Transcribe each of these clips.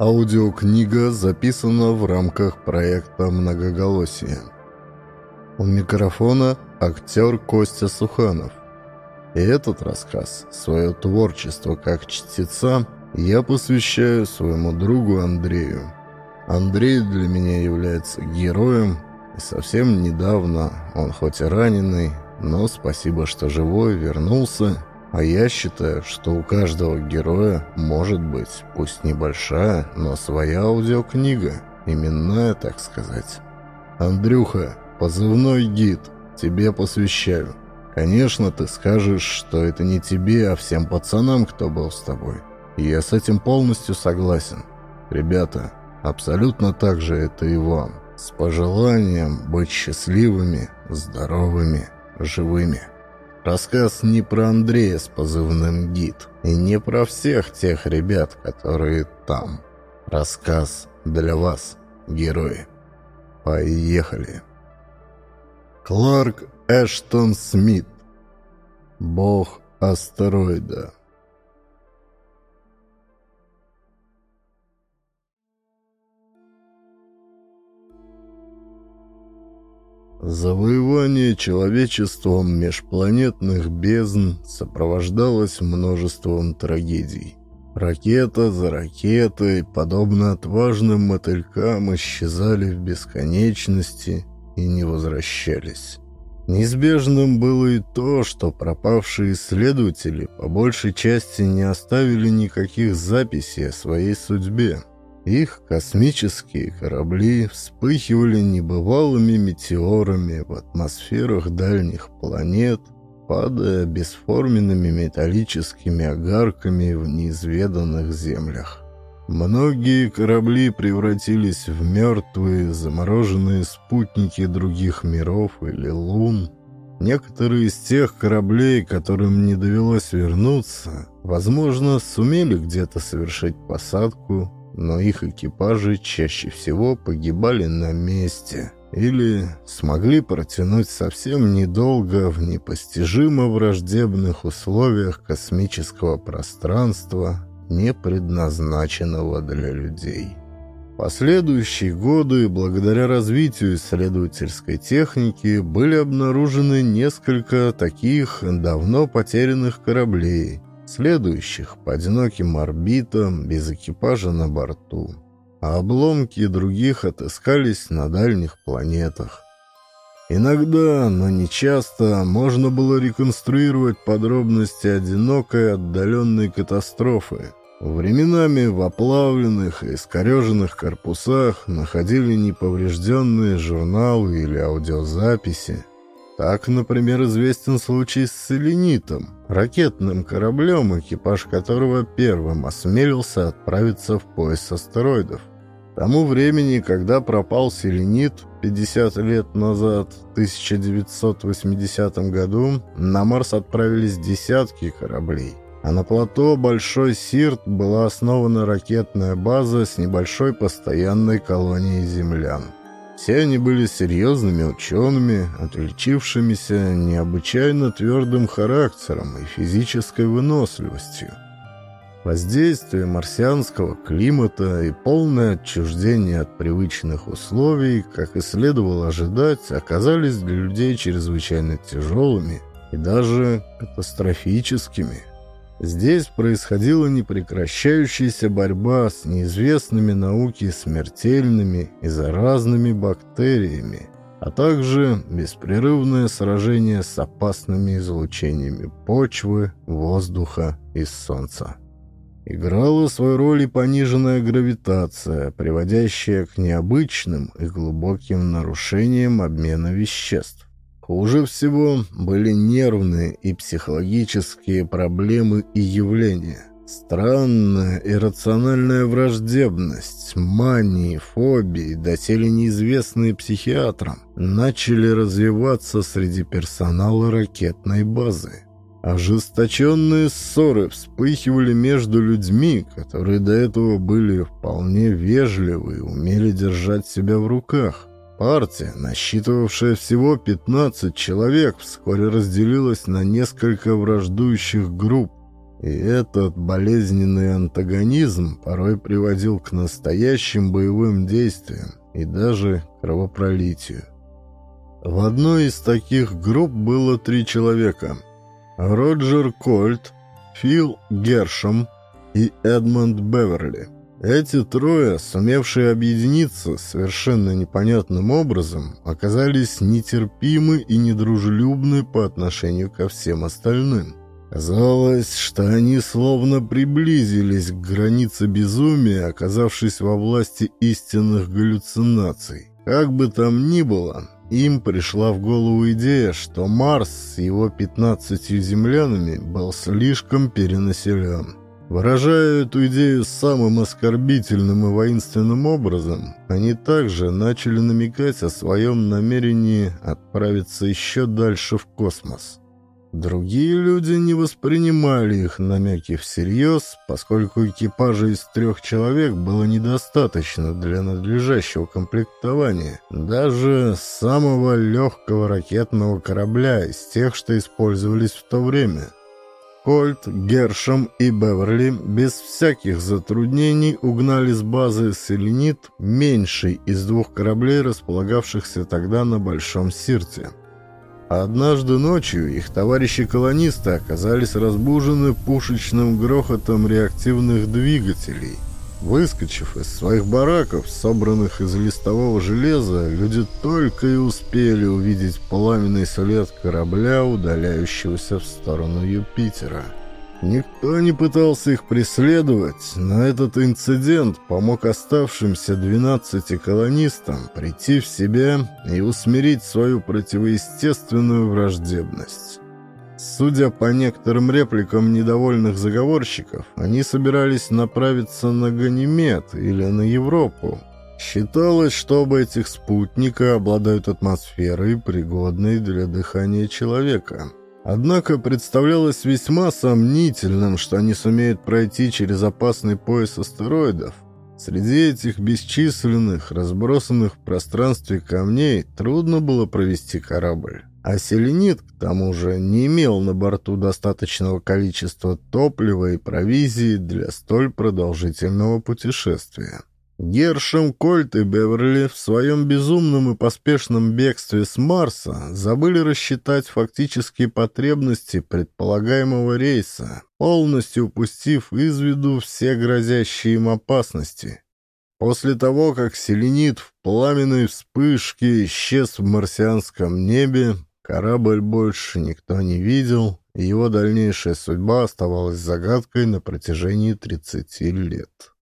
Аудиокнига записана в рамках проекта «Многоголосие». У микрофона актер Костя Суханов. И этот рассказ, свое творчество как чтеца, я посвящаю своему другу Андрею. Андрей для меня является героем, и совсем недавно он хоть и раненый, но спасибо, что живой, вернулся а я считаю, что у каждого героя может быть, пусть небольшая, но своя аудиокнига, именная, так сказать. Андрюха, позывной гид, тебе посвящаю. Конечно, ты скажешь, что это не тебе, а всем пацанам, кто был с тобой. И я с этим полностью согласен. Ребята, абсолютно так же это и вам. С пожеланием быть счастливыми, здоровыми, живыми. Рассказ не про Андрея с позывным «Гид» и не про всех тех ребят, которые там. Рассказ для вас, герои. Поехали. Кларк Эштон Смит. Бог астероида. Завоевание человечеством межпланетных бездн сопровождалось множеством трагедий. Ракета за ракетой, подобно отважным мотылькам, исчезали в бесконечности и не возвращались. Неизбежным было и то, что пропавшие исследователи по большей части не оставили никаких записей о своей судьбе. Их космические корабли вспыхивали небывалыми метеорами в атмосферах дальних планет, падая бесформенными металлическими огарками в неизведанных землях. Многие корабли превратились в мертвые, замороженные спутники других миров или лун. Некоторые из тех кораблей, которым не довелось вернуться, возможно, сумели где-то совершить посадку но их экипажи чаще всего погибали на месте или смогли протянуть совсем недолго в непостижимо враждебных условиях космического пространства, не предназначенного для людей. Последующие годы, благодаря развитию исследовательской техники, были обнаружены несколько таких давно потерянных кораблей, следующих по одиноким орбитам без экипажа на борту, а обломки других отыскались на дальних планетах. Иногда, но не часто, можно было реконструировать подробности одинокой отдаленной катастрофы. Временами в оплавленных и искореженных корпусах находили неповрежденные журналы или аудиозаписи, так, например, известен случай с «Селенитом», ракетным кораблем, экипаж которого первым осмелился отправиться в пояс астероидов. К тому времени, когда пропал «Селенит» 50 лет назад, в 1980 году, на Марс отправились десятки кораблей. А на плато Большой Сирт была основана ракетная база с небольшой постоянной колонией землян. Все они были серьезными учеными, отличившимися необычайно твердым характером и физической выносливостью. Воздействие марсианского климата и полное отчуждение от привычных условий, как и следовало ожидать, оказались для людей чрезвычайно тяжелыми и даже катастрофическими. Здесь происходила непрекращающаяся борьба с неизвестными науке смертельными и заразными бактериями, а также беспрерывное сражение с опасными излучениями почвы, воздуха и солнца. Играла свою роль и пониженная гравитация, приводящая к необычным и глубоким нарушениям обмена веществ. Хуже всего были нервные и психологические проблемы и явления. Странная иррациональная враждебность, мании, фобии, доселе неизвестные психиатрам, начали развиваться среди персонала ракетной базы. Ожесточенные ссоры вспыхивали между людьми, которые до этого были вполне вежливы и умели держать себя в руках. Партия, насчитывавшая всего 15 человек, вскоре разделилась на несколько враждующих групп. И этот болезненный антагонизм порой приводил к настоящим боевым действиям и даже кровопролитию. В одной из таких групп было три человека. Роджер Кольт, Фил Гершем и Эдмонд Беверли. Эти трое, сумевшие объединиться совершенно непонятным образом, оказались нетерпимы и недружелюбны по отношению ко всем остальным. Казалось, что они словно приблизились к границе безумия, оказавшись во власти истинных галлюцинаций. Как бы там ни было, им пришла в голову идея, что Марс с его 15 землянами был слишком перенаселен. Выражая эту идею самым оскорбительным и воинственным образом, они также начали намекать о своем намерении отправиться еще дальше в космос. Другие люди не воспринимали их намеки всерьез, поскольку экипажа из трех человек было недостаточно для надлежащего комплектования, даже самого легкого ракетного корабля из тех, что использовались в то время. Кольт, Гершем и Беверли без всяких затруднений угнали с базы «Селенит» меньший из двух кораблей, располагавшихся тогда на Большом Сирте. Однажды ночью их товарищи-колонисты оказались разбужены пушечным грохотом реактивных двигателей. Выскочив из своих бараков, собранных из листового железа, люди только и успели увидеть пламенный след корабля, удаляющегося в сторону Юпитера. Никто не пытался их преследовать, но этот инцидент помог оставшимся 12 колонистам прийти в себя и усмирить свою противоестественную враждебность. Судя по некоторым репликам недовольных заговорщиков, они собирались направиться на Ганимед или на Европу. Считалось, что оба этих спутника обладают атмосферой, пригодной для дыхания человека. Однако представлялось весьма сомнительным, что они сумеют пройти через опасный пояс астероидов. Среди этих бесчисленных, разбросанных в пространстве камней трудно было провести корабль. А селенит, к тому же, не имел на борту достаточного количества топлива и провизии для столь продолжительного путешествия. Гершем, Кольт и Беверли в своем безумном и поспешном бегстве с Марса забыли рассчитать фактические потребности предполагаемого рейса, полностью упустив из виду все грозящие им опасности. После того, как селенит в пламенной вспышке исчез в марсианском небе, корабль больше никто не видел, и его дальнейшая судьба оставалась загадкой на протяжении 30 лет.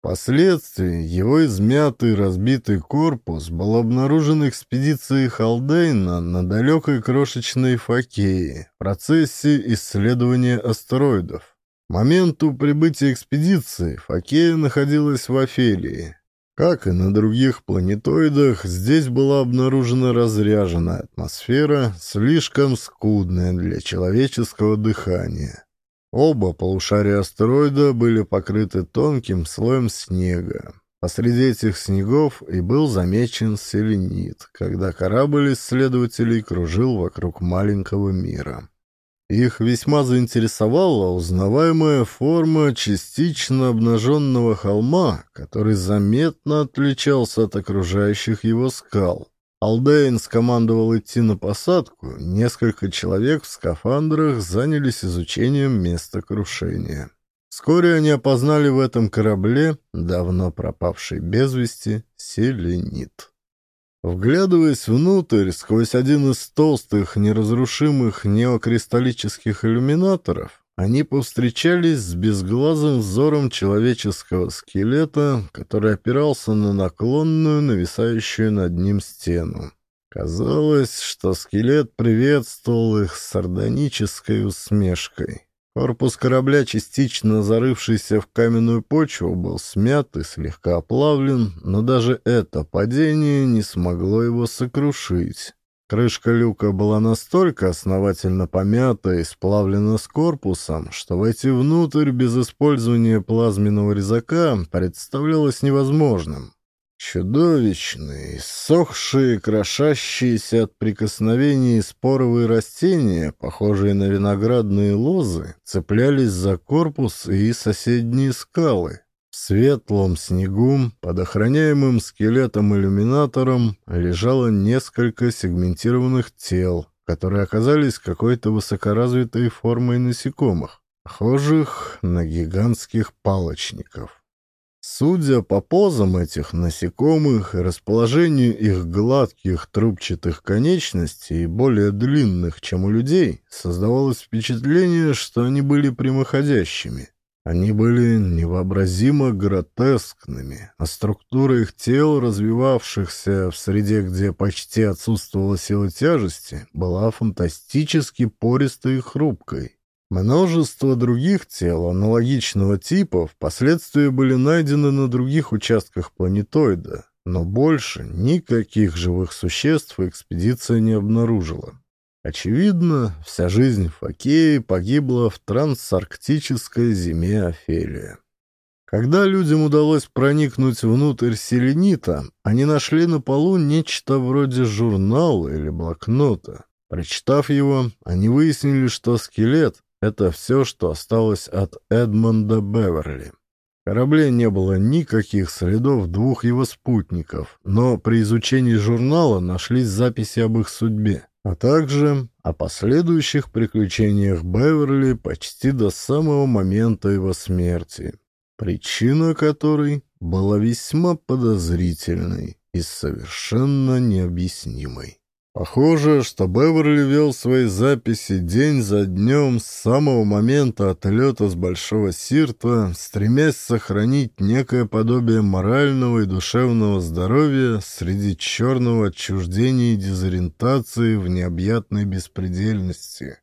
Впоследствии его измятый разбитый корпус был обнаружен экспедицией Халдейна на далекой крошечной Фокее в процессе исследования астероидов. К моменту прибытия экспедиции Фокея находилась в Офелии. Как и на других планетоидах, здесь была обнаружена разряженная атмосфера, слишком скудная для человеческого дыхания. Оба полушария астероида были покрыты тонким слоем снега. Посреди этих снегов и был замечен селенит, когда корабль исследователей кружил вокруг маленького мира. Их весьма заинтересовала узнаваемая форма частично обнаженного холма, который заметно отличался от окружающих его скал. Алдейн скомандовал идти на посадку, несколько человек в скафандрах занялись изучением места крушения. Вскоре они опознали в этом корабле, давно пропавший без вести, селенит. Вглядываясь внутрь, сквозь один из толстых, неразрушимых неокристаллических иллюминаторов, они повстречались с безглазым взором человеческого скелета, который опирался на наклонную, нависающую над ним стену. Казалось, что скелет приветствовал их сардонической усмешкой. Корпус корабля, частично зарывшийся в каменную почву, был смят и слегка оплавлен, но даже это падение не смогло его сокрушить. Крышка люка была настолько основательно помята и сплавлена с корпусом, что войти внутрь без использования плазменного резака представлялось невозможным. Чудовищные, сохшие, крошащиеся от прикосновений споровые растения, похожие на виноградные лозы, цеплялись за корпус и соседние скалы. В светлом снегу, под охраняемым скелетом-иллюминатором, лежало несколько сегментированных тел, которые оказались какой-то высокоразвитой формой насекомых, похожих на гигантских палочников. Судя по позам этих насекомых и расположению их гладких трубчатых конечностей, более длинных, чем у людей, создавалось впечатление, что они были прямоходящими. Они были невообразимо гротескными, а структура их тел, развивавшихся в среде, где почти отсутствовала сила тяжести, была фантастически пористой и хрупкой. Множество других тел аналогичного типа впоследствии были найдены на других участках планетоида, но больше никаких живых существ экспедиция не обнаружила. Очевидно, вся жизнь Фокеи погибла в трансарктической зиме Офелия. Когда людям удалось проникнуть внутрь селенита, они нашли на полу нечто вроде журнала или блокнота. Прочитав его, они выяснили, что скелет это все, что осталось от Эдмонда Беверли. В корабле не было никаких следов двух его спутников, но при изучении журнала нашлись записи об их судьбе, а также о последующих приключениях Беверли почти до самого момента его смерти, причина которой была весьма подозрительной и совершенно необъяснимой. Похоже, что Беверли вел свои записи день за днем с самого момента отлета с Большого Сирта, стремясь сохранить некое подобие морального и душевного здоровья среди черного отчуждения и дезориентации в необъятной беспредельности.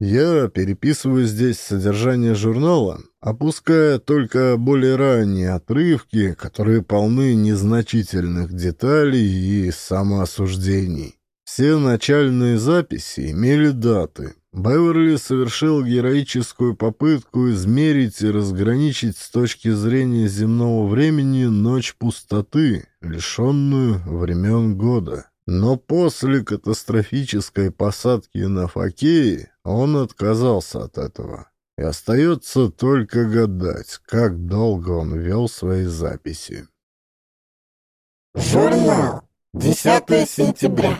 Я переписываю здесь содержание журнала, опуская только более ранние отрывки, которые полны незначительных деталей и самоосуждений. Все начальные записи имели даты. Беверли совершил героическую попытку измерить и разграничить с точки зрения земного времени ночь пустоты, лишенную времен года. Но после катастрофической посадки на Фокее он отказался от этого. И остается только гадать, как долго он вел свои записи. Журнал. 10 сентября.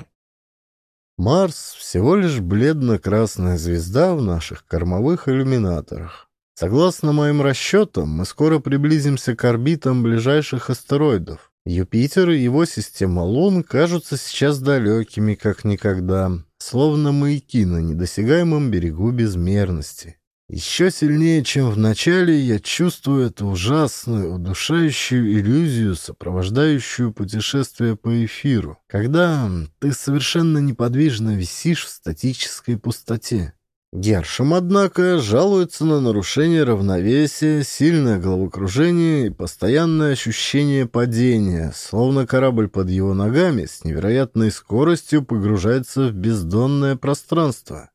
Марс — всего лишь бледно-красная звезда в наших кормовых иллюминаторах. Согласно моим расчетам, мы скоро приблизимся к орбитам ближайших астероидов. Юпитер и его система Лун кажутся сейчас далекими, как никогда, словно маяки на недосягаемом берегу безмерности. Еще сильнее, чем в начале, я чувствую эту ужасную, удушающую иллюзию, сопровождающую путешествие по эфиру, когда ты совершенно неподвижно висишь в статической пустоте. Гершем, однако, жалуется на нарушение равновесия, сильное головокружение и постоянное ощущение падения, словно корабль под его ногами с невероятной скоростью погружается в бездонное пространство.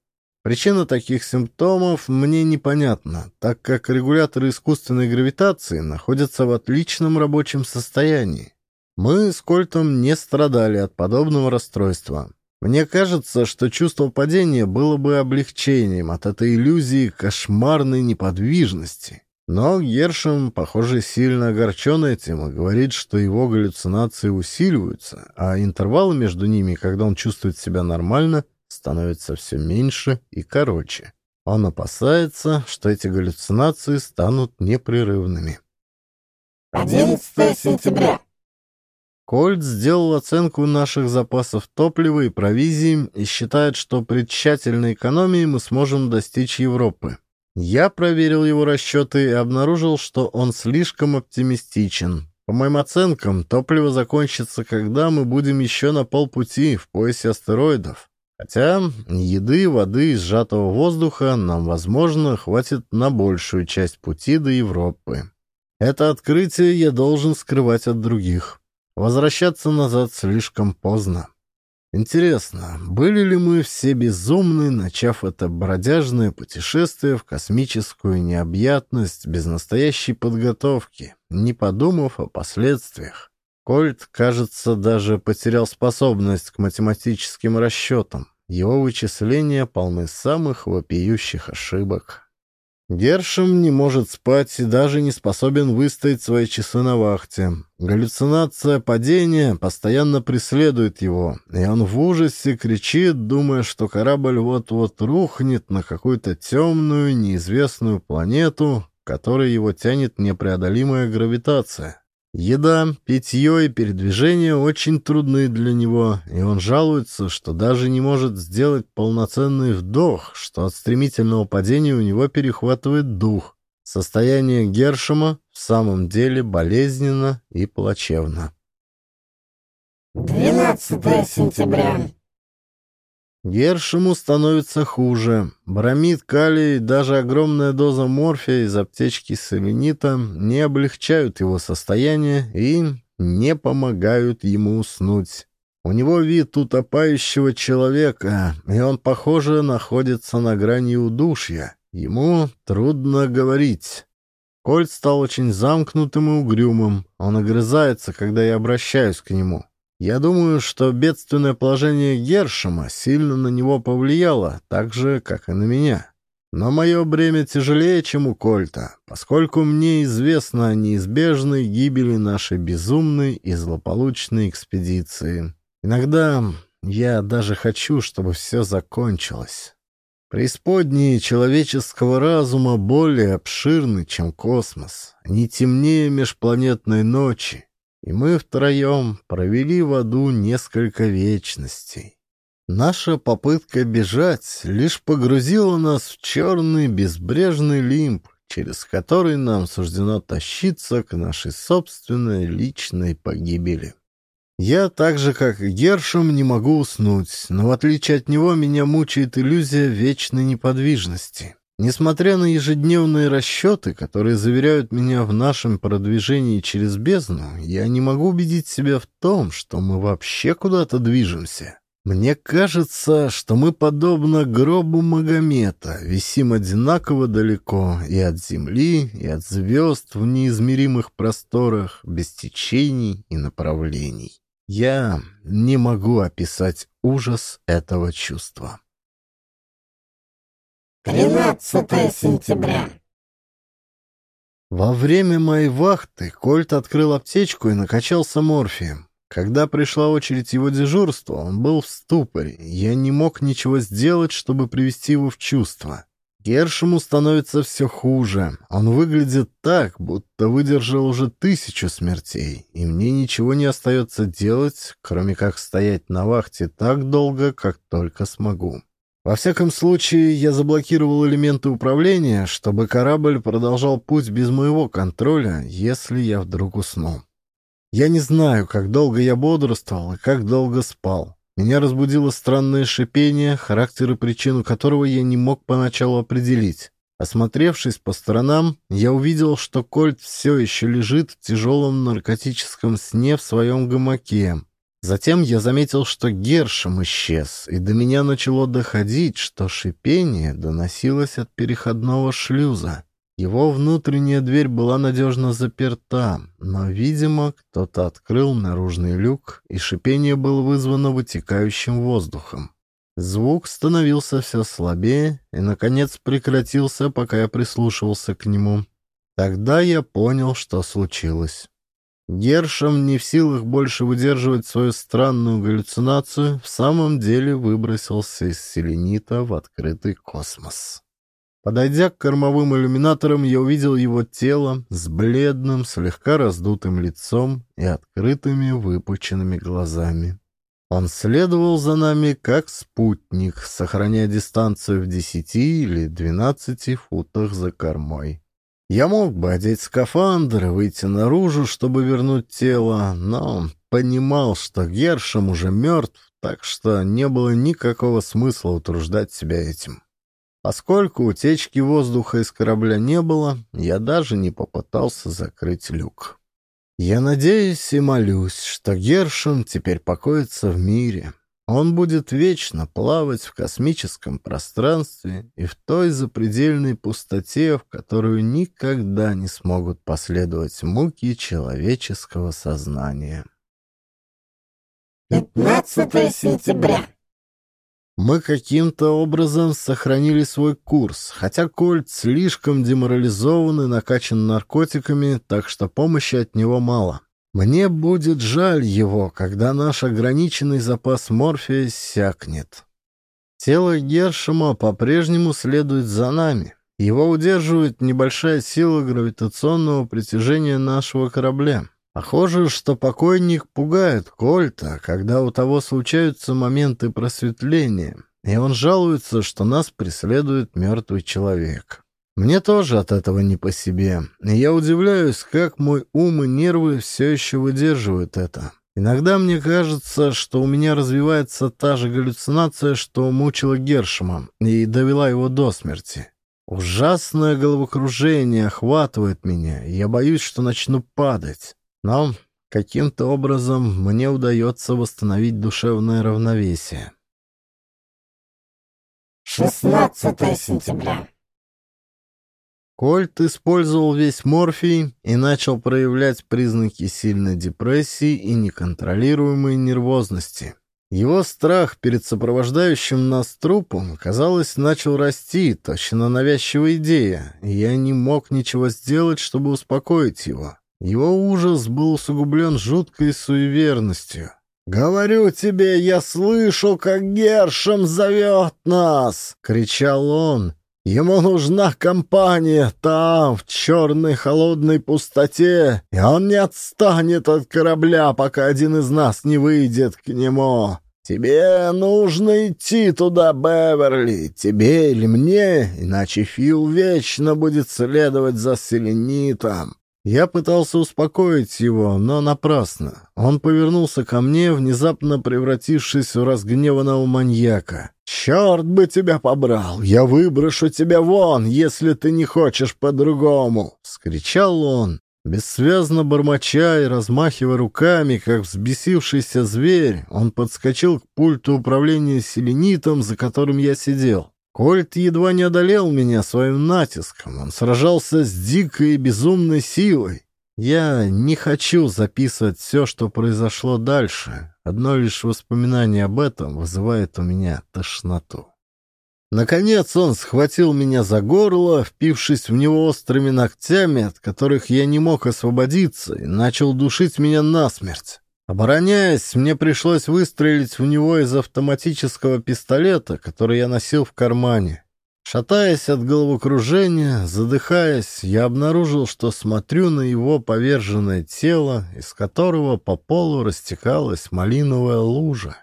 Причина таких симптомов мне непонятна, так как регуляторы искусственной гравитации находятся в отличном рабочем состоянии. Мы с Кольтом не страдали от подобного расстройства. Мне кажется, что чувство падения было бы облегчением от этой иллюзии кошмарной неподвижности. Но Гершем, похоже, сильно огорчен этим и говорит, что его галлюцинации усиливаются, а интервалы между ними, когда он чувствует себя нормально, становится все меньше и короче. Он опасается, что эти галлюцинации станут непрерывными. 11 сентября. Кольт сделал оценку наших запасов топлива и провизии и считает, что при тщательной экономии мы сможем достичь Европы. Я проверил его расчеты и обнаружил, что он слишком оптимистичен. По моим оценкам, топливо закончится, когда мы будем еще на полпути в поясе астероидов. Хотя еды, воды и сжатого воздуха нам, возможно, хватит на большую часть пути до Европы. Это открытие я должен скрывать от других. Возвращаться назад слишком поздно. Интересно, были ли мы все безумны, начав это бродяжное путешествие в космическую необъятность без настоящей подготовки, не подумав о последствиях? Кольт, кажется, даже потерял способность к математическим расчетам. Его вычисления полны самых вопиющих ошибок. Гершем не может спать и даже не способен выстоять свои часы на вахте. Галлюцинация падения постоянно преследует его, и он в ужасе кричит, думая, что корабль вот-вот рухнет на какую-то темную, неизвестную планету, которой его тянет непреодолимая гравитация. Еда, питье и передвижение очень трудны для него, и он жалуется, что даже не может сделать полноценный вдох, что от стремительного падения у него перехватывает дух. Состояние Гершема в самом деле болезненно и плачевно. 12 сентября. Гершему становится хуже. Бромид, калий, даже огромная доза морфия из аптечки селенита не облегчают его состояние и не помогают ему уснуть. У него вид утопающего человека, и он, похоже, находится на грани удушья. Ему трудно говорить. Кольт стал очень замкнутым и угрюмым. Он огрызается, когда я обращаюсь к нему. Я думаю, что бедственное положение Гершема сильно на него повлияло, так же, как и на меня. Но мое бремя тяжелее, чем у Кольта, поскольку мне известно о неизбежной гибели нашей безумной и злополучной экспедиции. Иногда я даже хочу, чтобы все закончилось. Преисподние человеческого разума более обширны, чем космос. Они темнее межпланетной ночи, и мы втроем провели в аду несколько вечностей. Наша попытка бежать лишь погрузила нас в черный безбрежный лимб, через который нам суждено тащиться к нашей собственной личной погибели. Я так же, как и Гершем, не могу уснуть, но в отличие от него меня мучает иллюзия вечной неподвижности. Несмотря на ежедневные расчеты, которые заверяют меня в нашем продвижении через бездну, я не могу убедить себя в том, что мы вообще куда-то движемся. Мне кажется, что мы, подобно гробу Магомета, висим одинаково далеко и от Земли, и от звезд в неизмеримых просторах, без течений и направлений. Я не могу описать ужас этого чувства. 13 сентября. Во время моей вахты Кольт открыл аптечку и накачался морфием. Когда пришла очередь его дежурства, он был в ступоре. Я не мог ничего сделать, чтобы привести его в чувство. Гершему становится все хуже. Он выглядит так, будто выдержал уже тысячу смертей, и мне ничего не остается делать, кроме как стоять на вахте так долго, как только смогу. Во всяком случае, я заблокировал элементы управления, чтобы корабль продолжал путь без моего контроля, если я вдруг усну. Я не знаю, как долго я бодрствовал и как долго спал. Меня разбудило странное шипение, характер и причину которого я не мог поначалу определить. Осмотревшись по сторонам, я увидел, что Кольт все еще лежит в тяжелом наркотическом сне в своем гамаке, Затем я заметил, что Гершем исчез, и до меня начало доходить, что шипение доносилось от переходного шлюза. Его внутренняя дверь была надежно заперта, но, видимо, кто-то открыл наружный люк, и шипение было вызвано вытекающим воздухом. Звук становился все слабее и, наконец, прекратился, пока я прислушивался к нему. Тогда я понял, что случилось. Гершем, не в силах больше выдерживать свою странную галлюцинацию, в самом деле выбросился из селенита в открытый космос. Подойдя к кормовым иллюминаторам, я увидел его тело с бледным, слегка раздутым лицом и открытыми выпученными глазами. Он следовал за нами как спутник, сохраняя дистанцию в десяти или двенадцати футах за кормой. Я мог бы одеть скафандр и выйти наружу, чтобы вернуть тело, но понимал, что Гершем уже мертв, так что не было никакого смысла утруждать себя этим. Поскольку утечки воздуха из корабля не было, я даже не попытался закрыть люк. Я надеюсь и молюсь, что Гершем теперь покоится в мире, он будет вечно плавать в космическом пространстве и в той запредельной пустоте, в которую никогда не смогут последовать муки человеческого сознания. 15 сентября. Мы каким-то образом сохранили свой курс, хотя Кольт слишком деморализован и накачан наркотиками, так что помощи от него мало. Мне будет жаль его, когда наш ограниченный запас морфия сякнет. Тело Гершема по-прежнему следует за нами. Его удерживает небольшая сила гравитационного притяжения нашего корабля. Похоже, что покойник пугает Кольта, когда у того случаются моменты просветления, и он жалуется, что нас преследует мертвый человек. Мне тоже от этого не по себе, я удивляюсь, как мой ум и нервы все еще выдерживают это. Иногда мне кажется, что у меня развивается та же галлюцинация, что мучила Гершема и довела его до смерти. Ужасное головокружение охватывает меня, я боюсь, что начну падать. Но каким-то образом мне удается восстановить душевное равновесие. 16 сентября. Кольт использовал весь морфий и начал проявлять признаки сильной депрессии и неконтролируемой нервозности. Его страх перед сопровождающим нас трупом, казалось, начал расти, точно навязчивая идея, и я не мог ничего сделать, чтобы успокоить его. Его ужас был усугублен жуткой суеверностью. «Говорю тебе, я слышу, как Гершем зовет нас!» — кричал он. «Ему нужна компания там, в черной холодной пустоте, и он не отстанет от корабля, пока один из нас не выйдет к нему. Тебе нужно идти туда, Беверли, тебе или мне, иначе Фил вечно будет следовать за селенитом. Я пытался успокоить его, но напрасно. Он повернулся ко мне, внезапно превратившись в разгневанного маньяка. «Черт бы тебя побрал! Я выброшу тебя вон, если ты не хочешь по-другому!» — скричал он. Бессвязно бормоча и размахивая руками, как взбесившийся зверь, он подскочил к пульту управления селенитом, за которым я сидел. Кольт едва не одолел меня своим натиском. Он сражался с дикой и безумной силой. Я не хочу записывать все, что произошло дальше. Одно лишь воспоминание об этом вызывает у меня тошноту. Наконец он схватил меня за горло, впившись в него острыми ногтями, от которых я не мог освободиться, и начал душить меня насмерть. Обороняясь, мне пришлось выстрелить в него из автоматического пистолета, который я носил в кармане. Шатаясь от головокружения, задыхаясь, я обнаружил, что смотрю на его поверженное тело, из которого по полу растекалась малиновая лужа.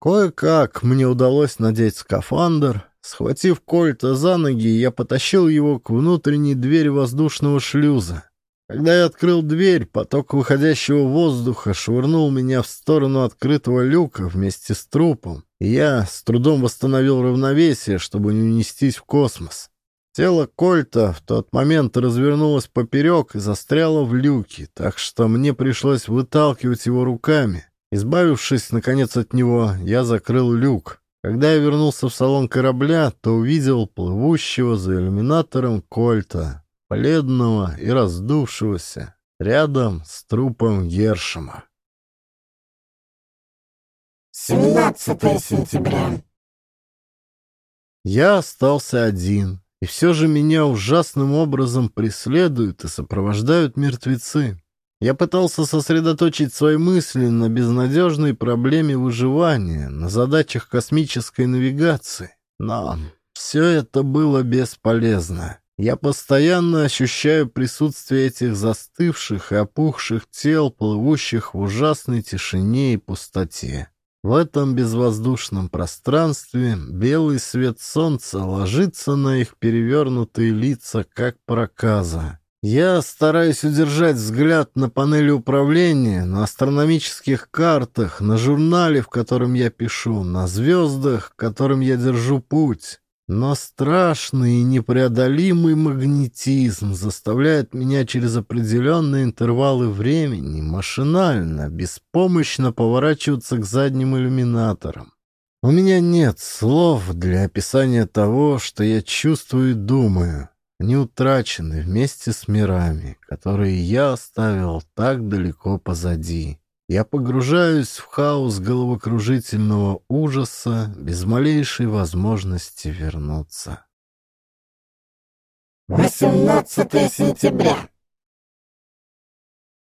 Кое-как мне удалось надеть скафандр. Схватив Кольта за ноги, я потащил его к внутренней двери воздушного шлюза. Когда я открыл дверь, поток выходящего воздуха швырнул меня в сторону открытого люка вместе с трупом, и я с трудом восстановил равновесие, чтобы не унестись в космос. Тело Кольта в тот момент развернулось поперек и застряло в люке, так что мне пришлось выталкивать его руками. Избавившись, наконец, от него, я закрыл люк. Когда я вернулся в салон корабля, то увидел плывущего за иллюминатором Кольта, бледного и раздувшегося, рядом с трупом Гершема. 17 сентября. Я остался один, и все же меня ужасным образом преследуют и сопровождают мертвецы. Я пытался сосредоточить свои мысли на безнадежной проблеме выживания, на задачах космической навигации, но все это было бесполезно. Я постоянно ощущаю присутствие этих застывших и опухших тел, плывущих в ужасной тишине и пустоте. В этом безвоздушном пространстве белый свет солнца ложится на их перевернутые лица, как проказа. Я стараюсь удержать взгляд на панели управления, на астрономических картах, на журнале, в котором я пишу, на звездах, которым я держу путь. Но страшный и непреодолимый магнетизм заставляет меня через определенные интервалы времени машинально, беспомощно поворачиваться к задним иллюминаторам. У меня нет слов для описания того, что я чувствую и думаю. Они утрачены вместе с мирами, которые я оставил так далеко позади. Я погружаюсь в хаос головокружительного ужаса без малейшей возможности вернуться. 18 сентября.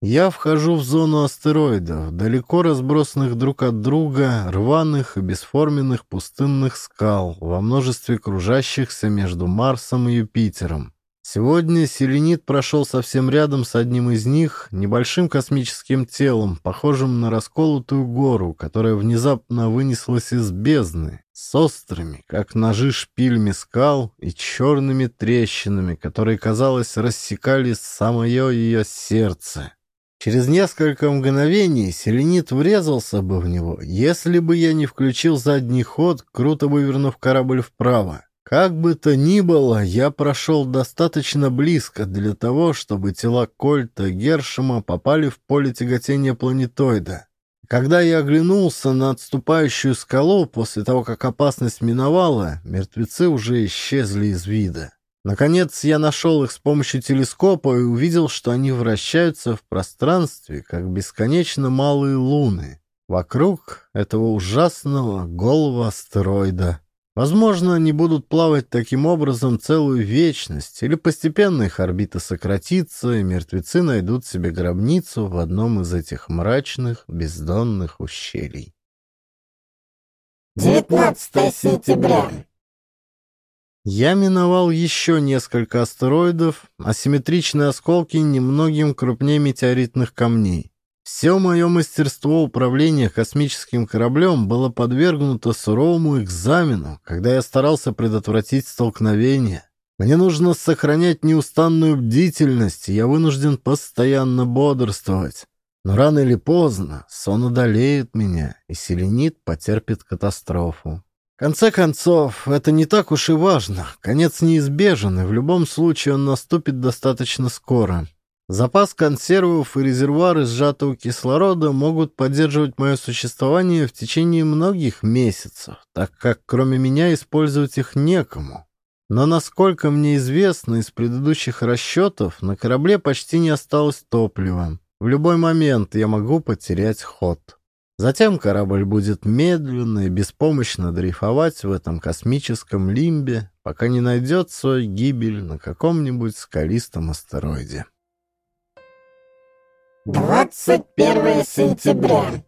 Я вхожу в зону астероидов, далеко разбросанных друг от друга, рваных и бесформенных пустынных скал, во множестве кружащихся между Марсом и Юпитером. Сегодня Селенит прошел совсем рядом с одним из них, небольшим космическим телом, похожим на расколотую гору, которая внезапно вынеслась из бездны, с острыми, как ножи шпильми скал и черными трещинами, которые, казалось, рассекали самое ее сердце. Через несколько мгновений селенит врезался бы в него, если бы я не включил задний ход, круто вывернув корабль вправо. Как бы то ни было, я прошел достаточно близко для того, чтобы тела Кольта Гершема попали в поле тяготения планетоида. Когда я оглянулся на отступающую скалу после того, как опасность миновала, мертвецы уже исчезли из вида. Наконец я нашел их с помощью телескопа и увидел, что они вращаются в пространстве, как бесконечно малые луны, вокруг этого ужасного голого астероида. Возможно, они будут плавать таким образом целую вечность, или постепенно их орбита сократится, и мертвецы найдут себе гробницу в одном из этих мрачных, бездонных ущелий. 19 сентября. Я миновал еще несколько астероидов, асимметричные осколки немногим крупнее метеоритных камней. Все мое мастерство управления космическим кораблем было подвергнуто суровому экзамену, когда я старался предотвратить столкновение. Мне нужно сохранять неустанную бдительность, и я вынужден постоянно бодрствовать. Но рано или поздно сон одолеет меня, и селенит потерпит катастрофу конце концов, это не так уж и важно. Конец неизбежен, и в любом случае он наступит достаточно скоро. Запас консервов и резервуары сжатого кислорода могут поддерживать мое существование в течение многих месяцев, так как кроме меня использовать их некому. Но насколько мне известно из предыдущих расчетов, на корабле почти не осталось топлива. В любой момент я могу потерять ход. Затем корабль будет медленно и беспомощно дрейфовать в этом космическом лимбе, пока не найдет свою гибель на каком-нибудь скалистом астероиде. 21 сентября.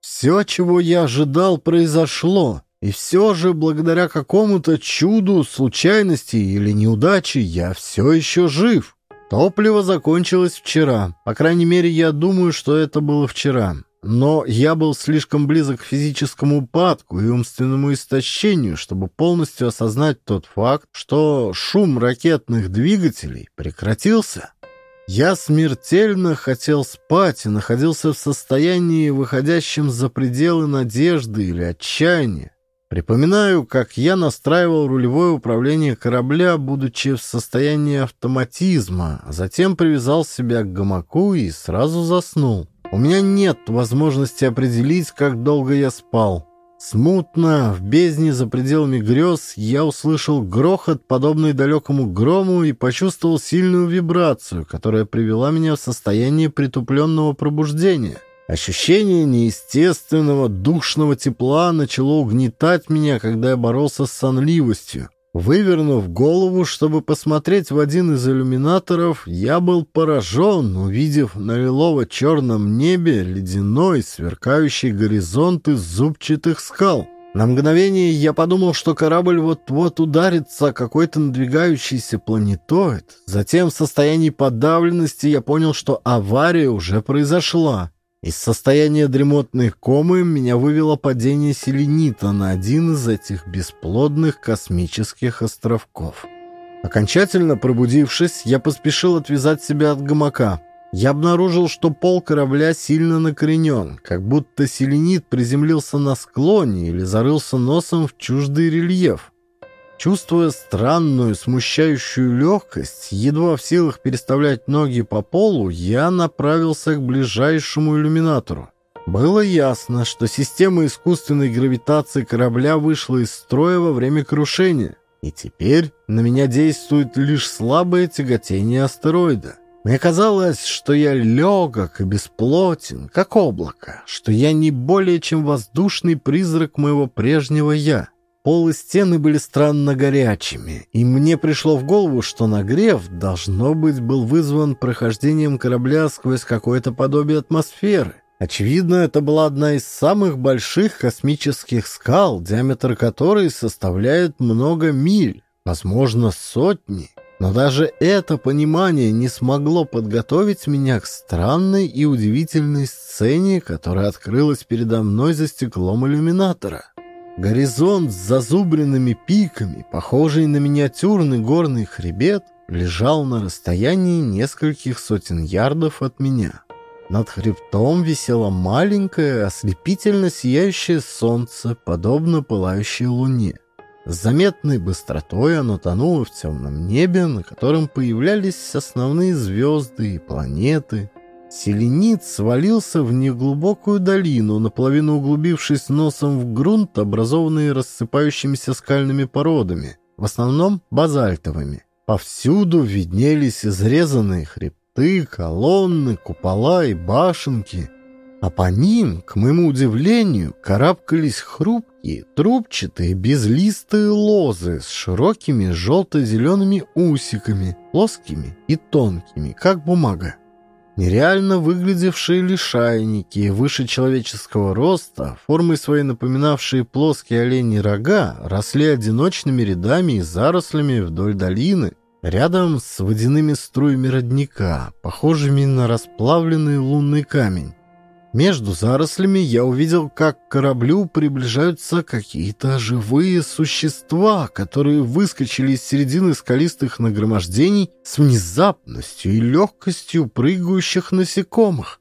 Все, чего я ожидал, произошло. И все же, благодаря какому-то чуду, случайности или неудаче, я все еще жив. Топливо закончилось вчера. По крайней мере, я думаю, что это было вчера. Но я был слишком близок к физическому упадку и умственному истощению, чтобы полностью осознать тот факт, что шум ракетных двигателей прекратился. Я смертельно хотел спать и находился в состоянии, выходящем за пределы надежды или отчаяния. Припоминаю, как я настраивал рулевое управление корабля, будучи в состоянии автоматизма, а затем привязал себя к гамаку и сразу заснул. У меня нет возможности определить, как долго я спал. Смутно, в бездне за пределами грез, я услышал грохот, подобный далекому грому, и почувствовал сильную вибрацию, которая привела меня в состояние притупленного пробуждения. Ощущение неестественного душного тепла начало угнетать меня, когда я боролся с сонливостью. Вывернув голову, чтобы посмотреть в один из иллюминаторов, я был поражен, увидев на лилово-черном небе ледяной, сверкающий горизонт из зубчатых скал. На мгновение я подумал, что корабль вот-вот ударится о какой-то надвигающийся планетоид. Затем в состоянии подавленности я понял, что авария уже произошла. Из состояния дремотной комы меня вывело падение селенита на один из этих бесплодных космических островков. Окончательно пробудившись, я поспешил отвязать себя от гамака. Я обнаружил, что пол корабля сильно накоренен, как будто селенит приземлился на склоне или зарылся носом в чуждый рельеф. Чувствуя странную, смущающую легкость, едва в силах переставлять ноги по полу, я направился к ближайшему иллюминатору. Было ясно, что система искусственной гравитации корабля вышла из строя во время крушения, и теперь на меня действует лишь слабое тяготение астероида. Мне казалось, что я легок и бесплотен, как облако, что я не более чем воздушный призрак моего прежнего «я». Пол стены были странно горячими, и мне пришло в голову, что нагрев, должно быть, был вызван прохождением корабля сквозь какое-то подобие атмосферы. Очевидно, это была одна из самых больших космических скал, диаметр которой составляет много миль, возможно, сотни. Но даже это понимание не смогло подготовить меня к странной и удивительной сцене, которая открылась передо мной за стеклом иллюминатора. Горизонт с зазубренными пиками, похожий на миниатюрный горный хребет, лежал на расстоянии нескольких сотен ярдов от меня. Над хребтом висело маленькое, ослепительно сияющее солнце, подобно пылающей луне. С заметной быстротой оно тонуло в темном небе, на котором появлялись основные звезды и планеты. Селенит свалился в неглубокую долину, наполовину углубившись носом в грунт, образованный рассыпающимися скальными породами, в основном базальтовыми. Повсюду виднелись изрезанные хребты, колонны, купола и башенки — а по ним, к моему удивлению, карабкались хрупкие, трубчатые, безлистые лозы с широкими желто-зелеными усиками, плоскими и тонкими, как бумага. Нереально выглядевшие лишайники, выше человеческого роста, формой своей напоминавшие плоские оленьи рога, росли одиночными рядами и зарослями вдоль долины, рядом с водяными струями родника, похожими на расплавленный лунный камень. Между зарослями я увидел, как к кораблю приближаются какие-то живые существа, которые выскочили из середины скалистых нагромождений с внезапностью и легкостью прыгающих насекомых.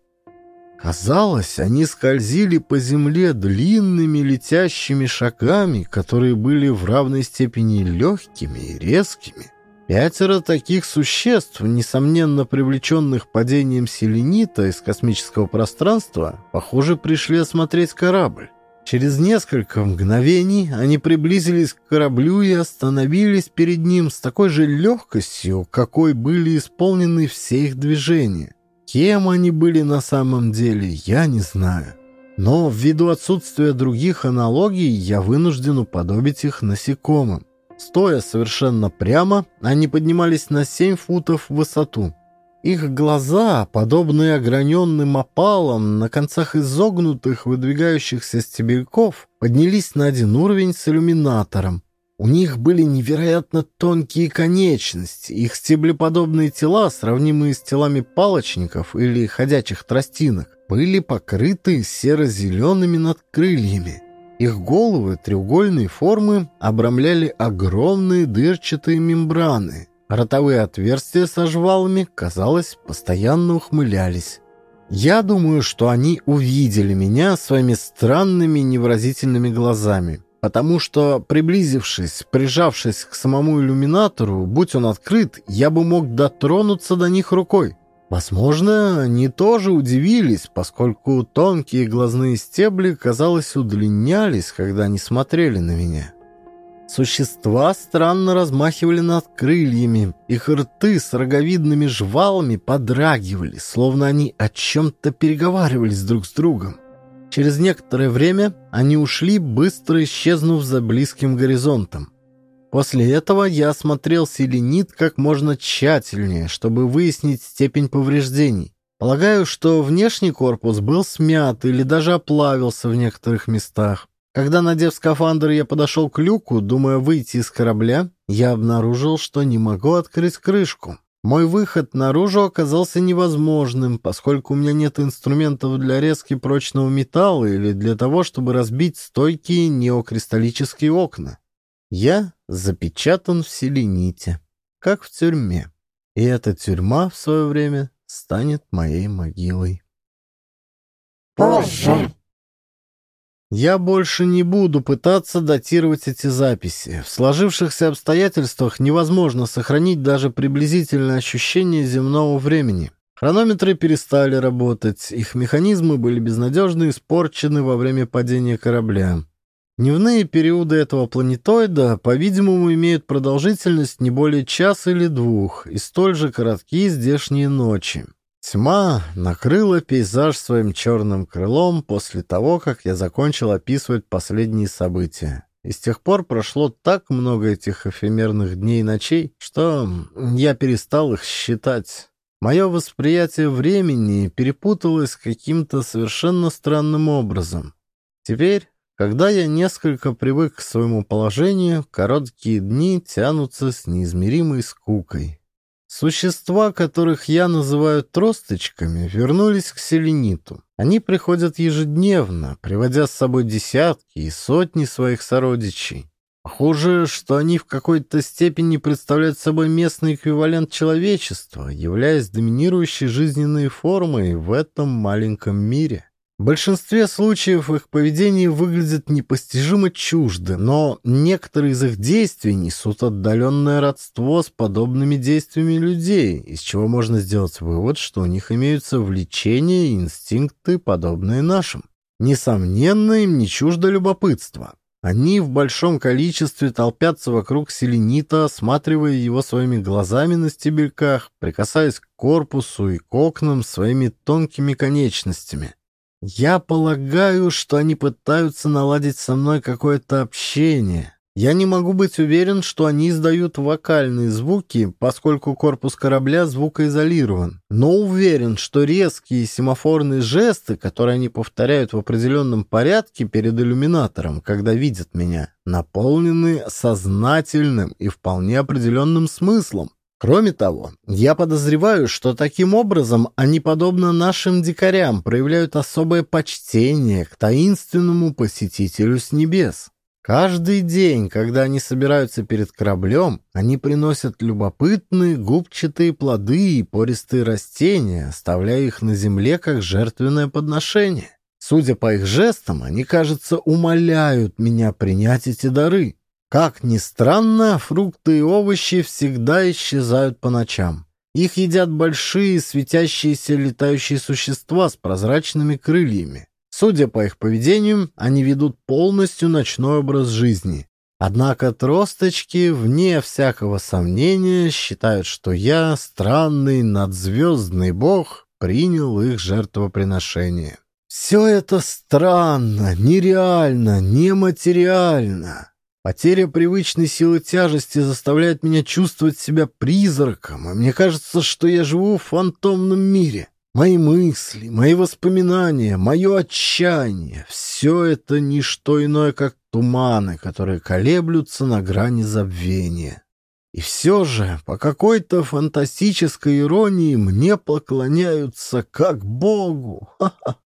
Казалось, они скользили по земле длинными летящими шагами, которые были в равной степени легкими и резкими. Пятеро таких существ, несомненно привлеченных падением селенита из космического пространства, похоже, пришли осмотреть корабль. Через несколько мгновений они приблизились к кораблю и остановились перед ним с такой же легкостью, какой были исполнены все их движения. Кем они были на самом деле, я не знаю. Но ввиду отсутствия других аналогий я вынужден уподобить их насекомым. Стоя совершенно прямо, они поднимались на семь футов в высоту. Их глаза, подобные ограненным опалам, на концах изогнутых выдвигающихся стебельков, поднялись на один уровень с иллюминатором. У них были невероятно тонкие конечности, их стеблеподобные тела, сравнимые с телами палочников или ходячих тростинок, были покрыты серо-зелеными надкрыльями. Их головы треугольной формы обрамляли огромные дырчатые мембраны. Ротовые отверстия со жвалами, казалось, постоянно ухмылялись. Я думаю, что они увидели меня своими странными невыразительными глазами, потому что, приблизившись, прижавшись к самому иллюминатору, будь он открыт, я бы мог дотронуться до них рукой. Возможно, они тоже удивились, поскольку тонкие глазные стебли, казалось, удлинялись, когда они смотрели на меня. Существа странно размахивали над крыльями, их рты с роговидными жвалами подрагивали, словно они о чем-то переговаривались друг с другом. Через некоторое время они ушли, быстро исчезнув за близким горизонтом. После этого я осмотрел селенит как можно тщательнее, чтобы выяснить степень повреждений. Полагаю, что внешний корпус был смят или даже оплавился в некоторых местах. Когда, надев скафандр, я подошел к люку, думая выйти из корабля, я обнаружил, что не могу открыть крышку. Мой выход наружу оказался невозможным, поскольку у меня нет инструментов для резки прочного металла или для того, чтобы разбить стойкие неокристаллические окна. Я запечатан в селените, как в тюрьме. И эта тюрьма в свое время станет моей могилой. Позже. Я больше не буду пытаться датировать эти записи. В сложившихся обстоятельствах невозможно сохранить даже приблизительное ощущение земного времени. Хронометры перестали работать, их механизмы были безнадежно испорчены во время падения корабля. Дневные периоды этого планетоида, по-видимому, имеют продолжительность не более часа или двух, и столь же короткие здешние ночи. Тьма накрыла пейзаж своим черным крылом после того, как я закончил описывать последние события. И с тех пор прошло так много этих эфемерных дней и ночей, что я перестал их считать. Мое восприятие времени перепуталось каким-то совершенно странным образом. Теперь, когда я несколько привык к своему положению, короткие дни тянутся с неизмеримой скукой. Существа, которых я называю тросточками, вернулись к селениту. Они приходят ежедневно, приводя с собой десятки и сотни своих сородичей. Похоже, что они в какой-то степени представляют собой местный эквивалент человечества, являясь доминирующей жизненной формой в этом маленьком мире. В большинстве случаев их поведение выглядит непостижимо чуждо, но некоторые из их действий несут отдаленное родство с подобными действиями людей, из чего можно сделать вывод, что у них имеются влечения и инстинкты, подобные нашим. Несомненно, им не чуждо любопытство. Они в большом количестве толпятся вокруг селенита, осматривая его своими глазами на стебельках, прикасаясь к корпусу и к окнам своими тонкими конечностями. Я полагаю, что они пытаются наладить со мной какое-то общение. Я не могу быть уверен, что они издают вокальные звуки, поскольку корпус корабля звукоизолирован, но уверен, что резкие семафорные жесты, которые они повторяют в определенном порядке перед иллюминатором, когда видят меня, наполнены сознательным и вполне определенным смыслом. Кроме того, я подозреваю, что таким образом они, подобно нашим дикарям, проявляют особое почтение к таинственному посетителю с небес. Каждый день, когда они собираются перед кораблем, они приносят любопытные губчатые плоды и пористые растения, оставляя их на земле как жертвенное подношение. Судя по их жестам, они, кажется, умоляют меня принять эти дары. Как ни странно, фрукты и овощи всегда исчезают по ночам. Их едят большие светящиеся летающие существа с прозрачными крыльями. Судя по их поведению, они ведут полностью ночной образ жизни. Однако тросточки, вне всякого сомнения, считают, что я, странный надзвездный бог, принял их жертвоприношение. Все это странно, нереально, нематериально. Потеря привычной силы тяжести заставляет меня чувствовать себя призраком, и мне кажется, что я живу в фантомном мире. Мои мысли, мои воспоминания, мое отчаяние — все это не что иное, как туманы, которые колеблются на грани забвения. И все же, по какой-то фантастической иронии, мне поклоняются как Богу. Ха-ха.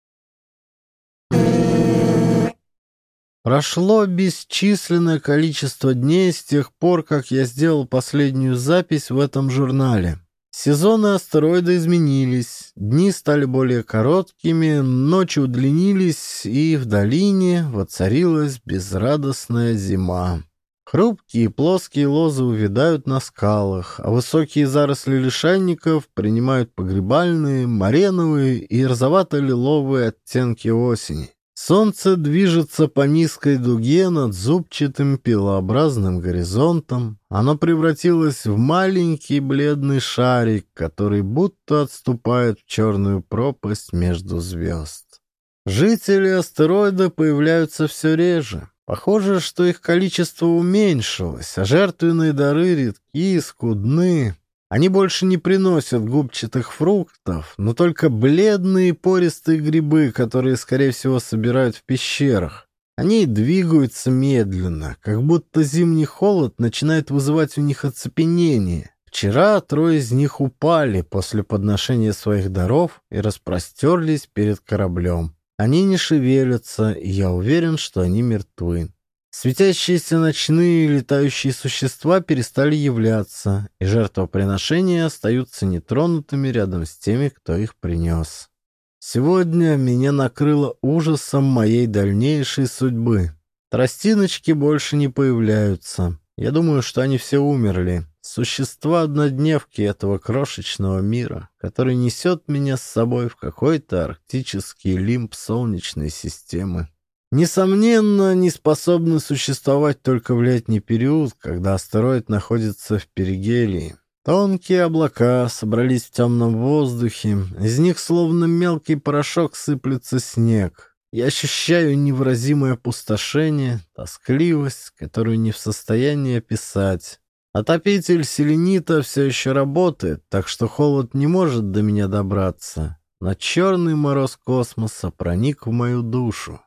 Прошло бесчисленное количество дней с тех пор, как я сделал последнюю запись в этом журнале. Сезоны астероида изменились, дни стали более короткими, ночи удлинились, и в долине воцарилась безрадостная зима. Хрупкие плоские лозы увядают на скалах, а высокие заросли лишайников принимают погребальные, мареновые и розовато-лиловые оттенки осени. Солнце движется по низкой дуге над зубчатым пилообразным горизонтом. Оно превратилось в маленький бледный шарик, который будто отступает в черную пропасть между звезд. Жители астероида появляются все реже. Похоже, что их количество уменьшилось, а жертвенные дары редки и скудны. Они больше не приносят губчатых фруктов, но только бледные пористые грибы, которые, скорее всего, собирают в пещерах. Они двигаются медленно, как будто зимний холод начинает вызывать у них оцепенение. Вчера трое из них упали после подношения своих даров и распростерлись перед кораблем. Они не шевелятся, и я уверен, что они мертвы. Светящиеся ночные летающие существа перестали являться, и жертвоприношения остаются нетронутыми рядом с теми, кто их принес. Сегодня меня накрыло ужасом моей дальнейшей судьбы. Тростиночки больше не появляются. Я думаю, что они все умерли. Существа-однодневки этого крошечного мира, который несет меня с собой в какой-то арктический лимб Солнечной системы. Несомненно, не способны существовать только в летний период, когда астероид находится в перигелии. Тонкие облака собрались в темном воздухе, из них словно мелкий порошок сыплется снег. Я ощущаю невыразимое опустошение, тоскливость, которую не в состоянии описать. Отопитель селенита все еще работает, так что холод не может до меня добраться. Но черный мороз космоса проник в мою душу.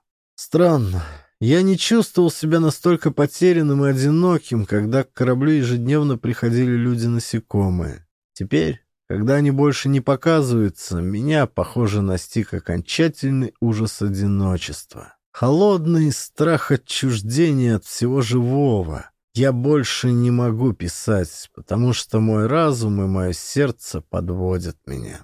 Странно. Я не чувствовал себя настолько потерянным и одиноким, когда к кораблю ежедневно приходили люди-насекомые. Теперь, когда они больше не показываются, меня, похоже, настиг окончательный ужас одиночества. Холодный страх отчуждения от всего живого. Я больше не могу писать, потому что мой разум и мое сердце подводят меня.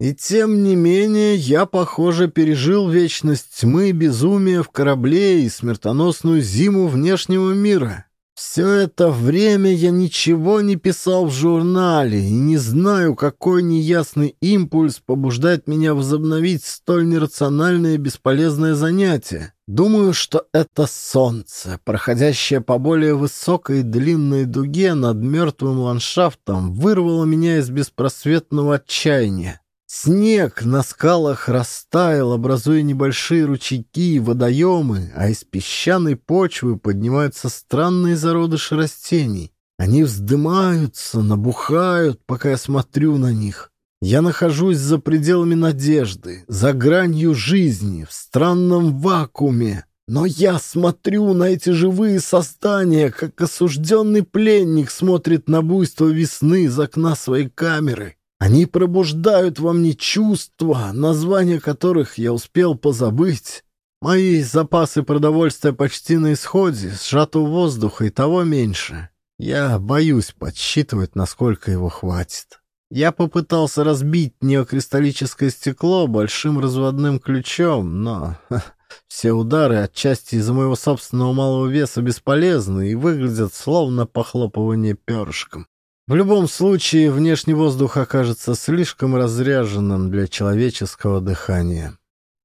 И тем не менее, я, похоже, пережил вечность тьмы и безумия в корабле и смертоносную зиму внешнего мира. Все это время я ничего не писал в журнале и не знаю, какой неясный импульс побуждает меня возобновить столь нерациональное и бесполезное занятие. Думаю, что это солнце, проходящее по более высокой длинной дуге над мертвым ландшафтом, вырвало меня из беспросветного отчаяния. Снег на скалах растаял, образуя небольшие ручейки и водоемы, а из песчаной почвы поднимаются странные зародыши растений. Они вздымаются, набухают, пока я смотрю на них. Я нахожусь за пределами надежды, за гранью жизни, в странном вакууме. Но я смотрю на эти живые создания, как осужденный пленник смотрит на буйство весны из окна своей камеры. Они пробуждают во мне чувства, названия которых я успел позабыть. Мои запасы продовольствия почти на исходе, сжатого воздуха и того меньше. Я боюсь подсчитывать, насколько его хватит. Я попытался разбить неокристаллическое стекло большим разводным ключом, но ха, все удары отчасти из-за моего собственного малого веса бесполезны и выглядят словно похлопывание перышком. В любом случае, внешний воздух окажется слишком разряженным для человеческого дыхания.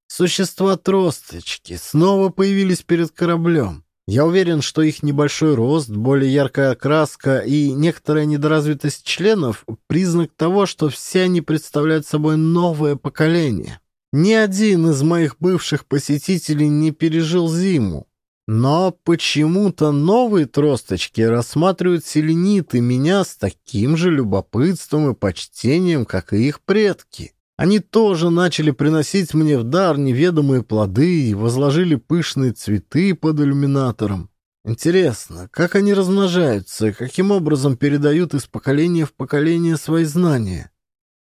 Существа-тросточки снова появились перед кораблем. Я уверен, что их небольшой рост, более яркая окраска и некоторая недоразвитость членов — признак того, что все они представляют собой новое поколение. Ни один из моих бывших посетителей не пережил зиму. Но почему-то новые тросточки рассматривают селенит и меня с таким же любопытством и почтением, как и их предки. Они тоже начали приносить мне в дар неведомые плоды и возложили пышные цветы под иллюминатором. Интересно, как они размножаются и каким образом передают из поколения в поколение свои знания?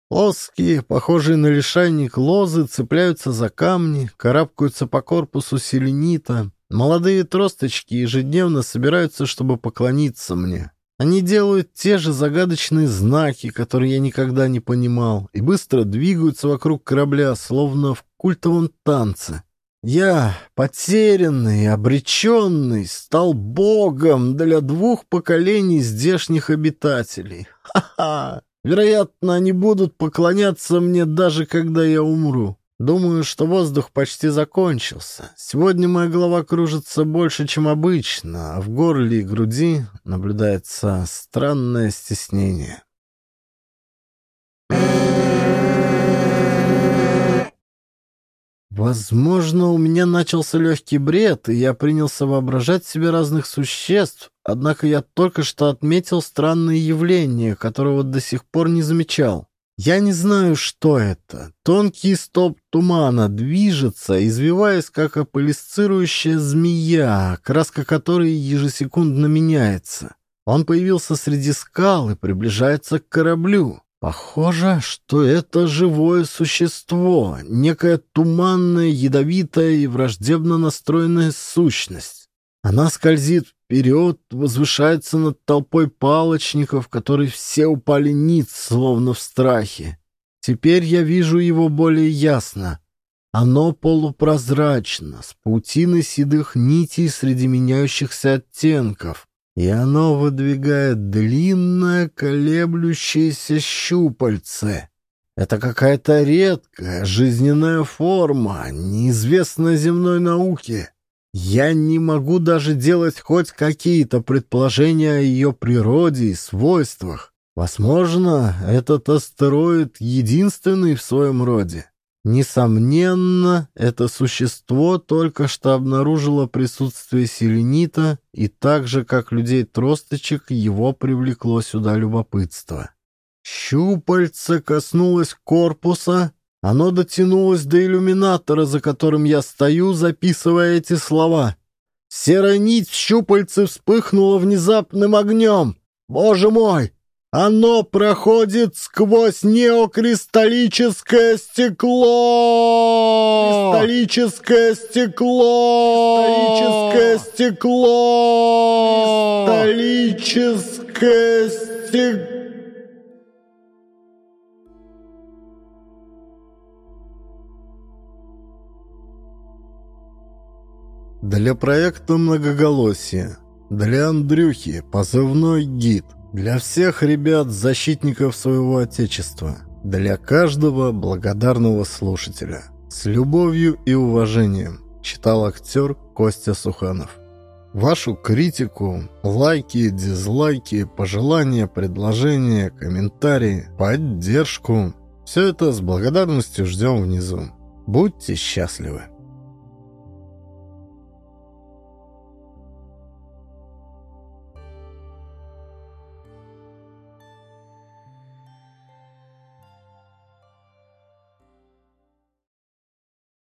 Плоские, похожие на лишайник лозы, цепляются за камни, карабкаются по корпусу селенита, Молодые тросточки ежедневно собираются, чтобы поклониться мне. Они делают те же загадочные знаки, которые я никогда не понимал, и быстро двигаются вокруг корабля, словно в культовом танце. Я, потерянный, обреченный, стал богом для двух поколений здешних обитателей. Ха-ха! Вероятно, они будут поклоняться мне даже когда я умру. Думаю, что воздух почти закончился. Сегодня моя голова кружится больше, чем обычно, а в горле и груди наблюдается странное стеснение. Возможно, у меня начался легкий бред, и я принялся воображать себе разных существ, однако я только что отметил странное явление, которого до сих пор не замечал. Я не знаю, что это. Тонкий стоп тумана движется, извиваясь, как аполисцирующая змея, краска которой ежесекундно меняется. Он появился среди скал и приближается к кораблю. Похоже, что это живое существо, некая туманная, ядовитая и враждебно настроенная сущность. Она скользит вперед, возвышается над толпой палочников, которые все упали ниц, словно в страхе. Теперь я вижу его более ясно. Оно полупрозрачно, с паутиной седых нитей среди меняющихся оттенков, и оно выдвигает длинное колеблющееся щупальце. Это какая-то редкая жизненная форма, неизвестная земной науке. Я не могу даже делать хоть какие-то предположения о ее природе и свойствах. Возможно, этот астероид единственный в своем роде. Несомненно, это существо только что обнаружило присутствие селенита, и так же, как людей-тросточек, его привлекло сюда любопытство. Щупальце коснулось корпуса, оно дотянулось до иллюминатора, за которым я стою, записывая эти слова. Серая нить в щупальце вспыхнула внезапным огнем. Боже мой! Оно проходит сквозь неокристаллическое стекло! Кристаллическое стекло! Кристаллическое стекло! Кристаллическое стекло! Для проекта «Многоголосие», для Андрюхи позывной «Гид», для всех ребят, защитников своего Отечества, для каждого благодарного слушателя. С любовью и уважением читал актер Костя Суханов. Вашу критику, лайки, дизлайки, пожелания, предложения, комментарии, поддержку – все это с благодарностью ждем внизу. Будьте счастливы!